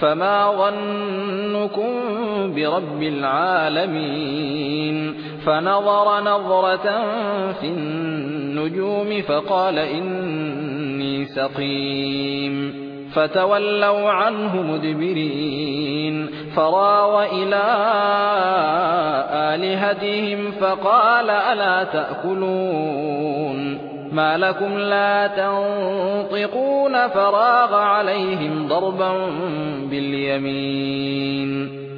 فما ظنكم برب العالمين فنظر نظرة في النجوم فقال إني سقيم فتولوا عنه مدبرين فراو إلى آلهتهم فقال ألا تأكلون ما لكم لا تنطقون فراغ عليهم ضربا باليمين.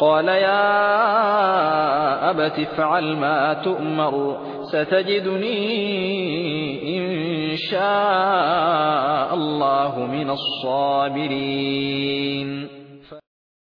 قال يا أبت افعل ما تؤمر ستجدني إن شاء الله من الصابرين.